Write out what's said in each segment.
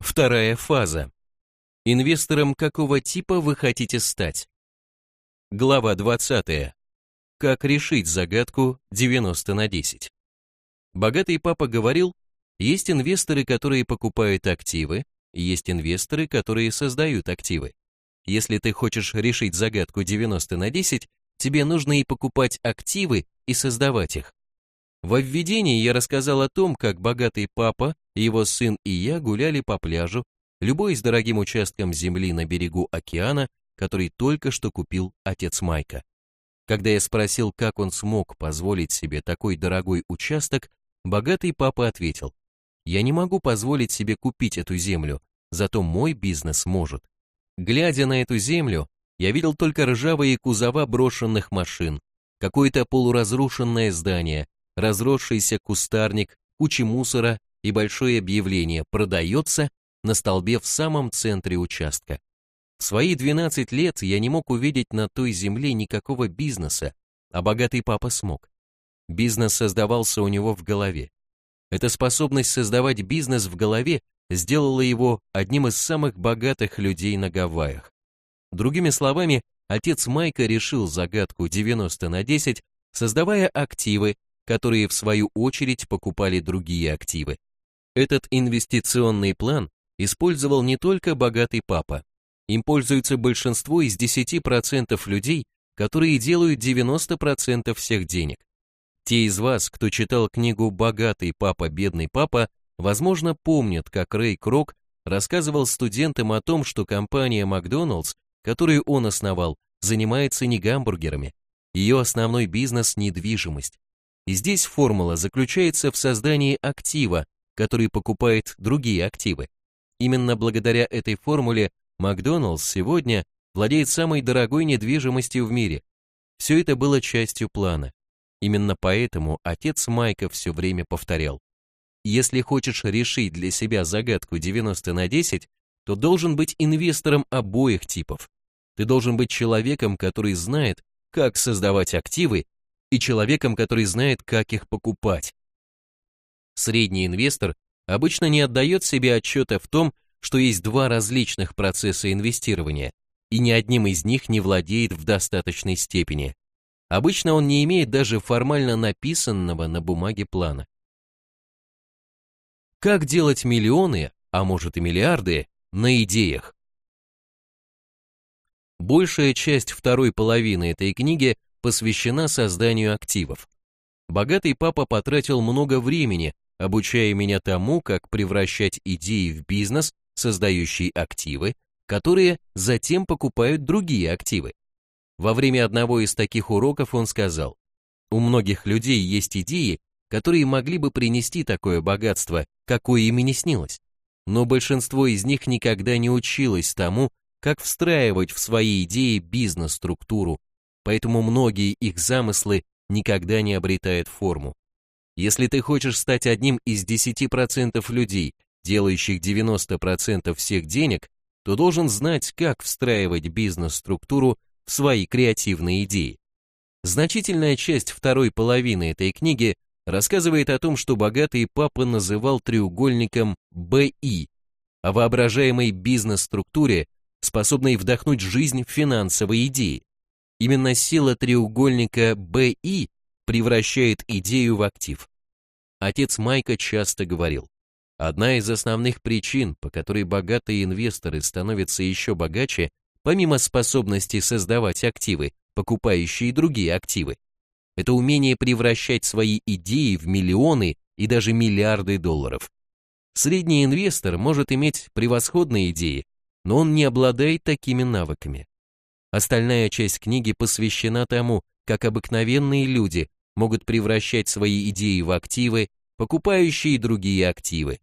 Вторая фаза. Инвестором какого типа вы хотите стать? Глава 20. Как решить загадку 90 на 10? Богатый папа говорил, есть инвесторы, которые покупают активы, есть инвесторы, которые создают активы. Если ты хочешь решить загадку 90 на 10, тебе нужно и покупать активы, и создавать их. Во введении я рассказал о том, как богатый папа, его сын и я гуляли по пляжу, любой с дорогим участком земли на берегу океана, который только что купил отец Майка. Когда я спросил, как он смог позволить себе такой дорогой участок, богатый папа ответил, «Я не могу позволить себе купить эту землю, зато мой бизнес может». Глядя на эту землю, я видел только ржавые кузова брошенных машин, какое-то полуразрушенное здание, разросшийся кустарник, кучи мусора и большое объявление «Продается» на столбе в самом центре участка. В свои 12 лет я не мог увидеть на той земле никакого бизнеса, а богатый папа смог. Бизнес создавался у него в голове. Эта способность создавать бизнес в голове сделала его одним из самых богатых людей на Гавайях. Другими словами, отец Майка решил загадку 90 на 10, создавая активы, которые в свою очередь покупали другие активы. Этот инвестиционный план использовал не только богатый папа. Им пользуется большинство из 10% людей, которые делают 90% всех денег. Те из вас, кто читал книгу «Богатый папа, бедный папа», возможно, помнят, как Рэй Крок рассказывал студентам о том, что компания Макдоналдс которую он основал, занимается не гамбургерами. Ее основной бизнес – недвижимость. И здесь формула заключается в создании актива, который покупает другие активы. Именно благодаря этой формуле Макдоналдс сегодня владеет самой дорогой недвижимостью в мире. Все это было частью плана. Именно поэтому отец Майка все время повторял. Если хочешь решить для себя загадку 90 на 10, то должен быть инвестором обоих типов. Ты должен быть человеком, который знает, как создавать активы, и человеком, который знает, как их покупать. Средний инвестор обычно не отдает себе отчета в том, что есть два различных процесса инвестирования, и ни одним из них не владеет в достаточной степени. Обычно он не имеет даже формально написанного на бумаге плана. Как делать миллионы, а может и миллиарды, на идеях. Большая часть второй половины этой книги посвящена созданию активов. Богатый папа потратил много времени, обучая меня тому, как превращать идеи в бизнес, создающий активы, которые затем покупают другие активы. Во время одного из таких уроков он сказал, у многих людей есть идеи, которые могли бы принести такое богатство, какое им и не снилось но большинство из них никогда не училось тому, как встраивать в свои идеи бизнес-структуру, поэтому многие их замыслы никогда не обретают форму. Если ты хочешь стать одним из 10% людей, делающих 90% всех денег, то должен знать, как встраивать бизнес-структуру в свои креативные идеи. Значительная часть второй половины этой книги рассказывает о том, что богатый папа называл треугольником БИ, о воображаемой бизнес-структуре, способной вдохнуть жизнь в финансовые идеи. Именно сила треугольника БИ превращает идею в актив. Отец Майка часто говорил, одна из основных причин, по которой богатые инвесторы становятся еще богаче, помимо способности создавать активы, покупающие другие активы, это умение превращать свои идеи в миллионы и даже миллиарды долларов. Средний инвестор может иметь превосходные идеи, но он не обладает такими навыками. Остальная часть книги посвящена тому, как обыкновенные люди могут превращать свои идеи в активы, покупающие другие активы.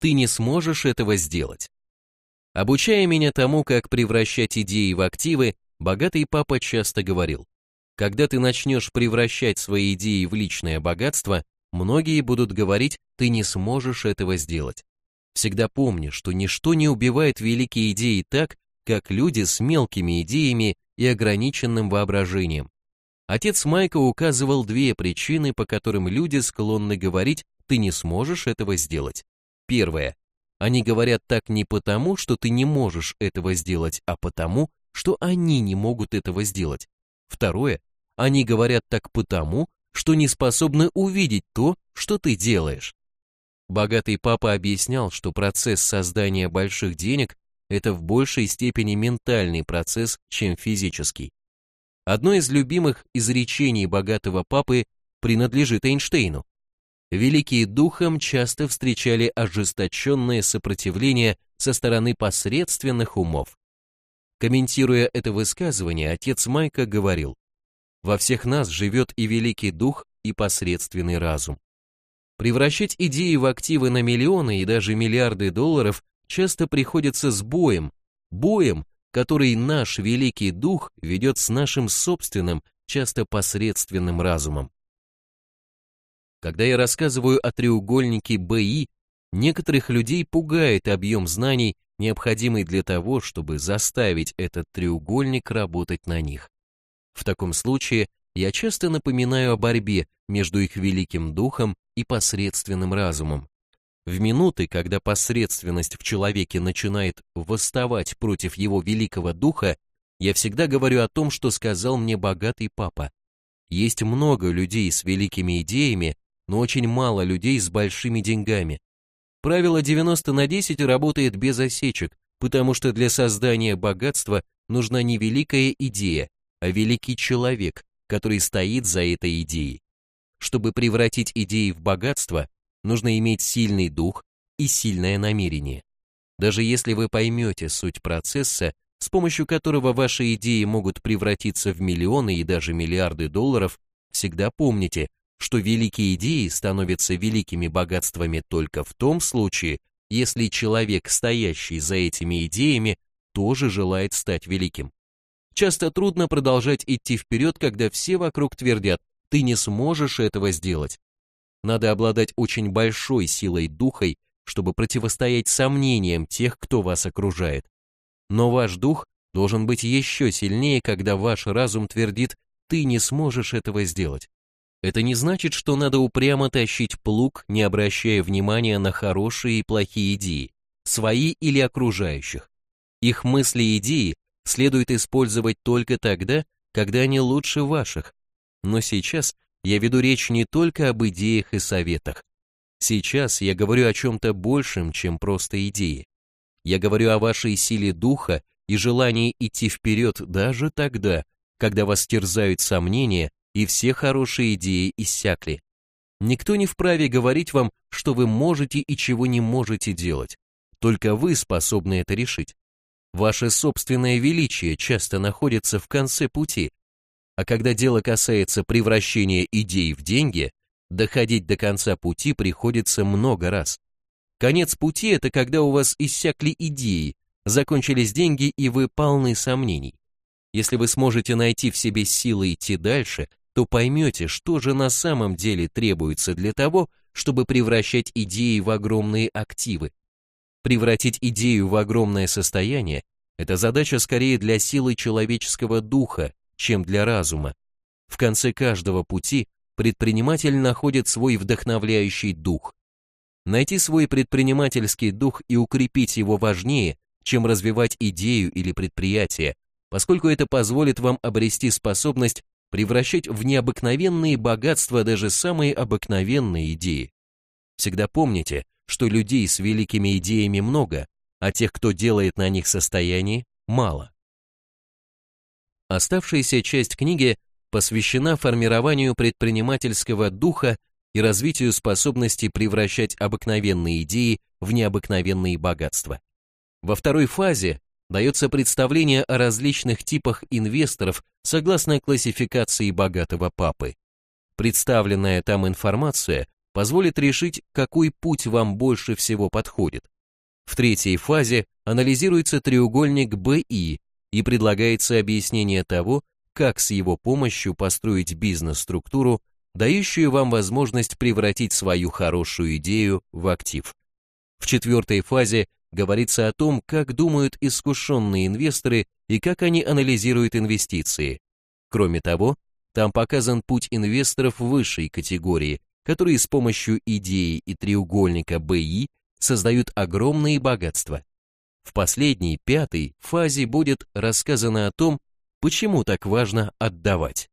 Ты не сможешь этого сделать. Обучая меня тому, как превращать идеи в активы, богатый папа часто говорил, когда ты начнешь превращать свои идеи в личное богатство, многие будут говорить, ты не сможешь этого сделать. Всегда помни, что ничто не убивает великие идеи так, как люди с мелкими идеями и ограниченным воображением. Отец Майка указывал две причины, по которым люди склонны говорить, ты не сможешь этого сделать. Первое. Они говорят так не потому, что ты не можешь этого сделать, а потому, что они не могут этого сделать. Второе. Они говорят так потому, что не способны увидеть то, что ты делаешь. Богатый папа объяснял, что процесс создания больших денег – это в большей степени ментальный процесс, чем физический. Одно из любимых изречений богатого папы принадлежит Эйнштейну. Великие духом часто встречали ожесточенное сопротивление со стороны посредственных умов. Комментируя это высказывание, отец Майка говорил, «Во всех нас живет и великий дух, и посредственный разум. Превращать идеи в активы на миллионы и даже миллиарды долларов часто приходится с боем, боем, который наш великий дух ведет с нашим собственным, часто посредственным разумом. Когда я рассказываю о треугольнике БИ, некоторых людей пугает объем знаний, необходимый для того, чтобы заставить этот треугольник работать на них. В таком случае я часто напоминаю о борьбе между их великим духом и посредственным разумом. В минуты, когда посредственность в человеке начинает восставать против его великого духа, я всегда говорю о том, что сказал мне богатый папа. Есть много людей с великими идеями, но очень мало людей с большими деньгами. Правило 90 на 10 работает без осечек, потому что для создания богатства нужна не великая идея, а великий человек, который стоит за этой идеей. Чтобы превратить идеи в богатство, нужно иметь сильный дух и сильное намерение. Даже если вы поймете суть процесса, с помощью которого ваши идеи могут превратиться в миллионы и даже миллиарды долларов, всегда помните, что великие идеи становятся великими богатствами только в том случае, если человек, стоящий за этими идеями, тоже желает стать великим. Часто трудно продолжать идти вперед, когда все вокруг твердят, ты не сможешь этого сделать. Надо обладать очень большой силой духой, чтобы противостоять сомнениям тех, кто вас окружает. Но ваш дух должен быть еще сильнее, когда ваш разум твердит, ты не сможешь этого сделать. Это не значит, что надо упрямо тащить плуг, не обращая внимания на хорошие и плохие идеи, свои или окружающих. Их мысли и идеи следует использовать только тогда, когда они лучше ваших. Но сейчас я веду речь не только об идеях и советах. Сейчас я говорю о чем-то большем, чем просто идеи. Я говорю о вашей силе духа и желании идти вперед даже тогда, когда вас терзают сомнения и все хорошие идеи иссякли. Никто не вправе говорить вам, что вы можете и чего не можете делать. Только вы способны это решить. Ваше собственное величие часто находится в конце пути, а когда дело касается превращения идей в деньги, доходить до конца пути приходится много раз. Конец пути – это когда у вас иссякли идеи, закончились деньги и вы полны сомнений. Если вы сможете найти в себе силы идти дальше, то поймете, что же на самом деле требуется для того, чтобы превращать идеи в огромные активы. Превратить идею в огромное состояние – это задача скорее для силы человеческого духа, чем для разума. В конце каждого пути предприниматель находит свой вдохновляющий дух. Найти свой предпринимательский дух и укрепить его важнее, чем развивать идею или предприятие, поскольку это позволит вам обрести способность превращать в необыкновенные богатства даже самые обыкновенные идеи. Всегда помните, что людей с великими идеями много, а тех, кто делает на них состояние, мало. Оставшаяся часть книги посвящена формированию предпринимательского духа и развитию способности превращать обыкновенные идеи в необыкновенные богатства. Во второй фазе дается представление о различных типах инвесторов согласно классификации богатого папы. Представленная там информация позволит решить, какой путь вам больше всего подходит. В третьей фазе анализируется треугольник БИ и предлагается объяснение того, как с его помощью построить бизнес-структуру, дающую вам возможность превратить свою хорошую идею в актив. В четвертой фазе говорится о том, как думают искушенные инвесторы и как они анализируют инвестиции. Кроме того, там показан путь инвесторов высшей категории, которые с помощью идеи и треугольника БИ создают огромные богатства. В последней, пятой фазе будет рассказано о том, почему так важно отдавать.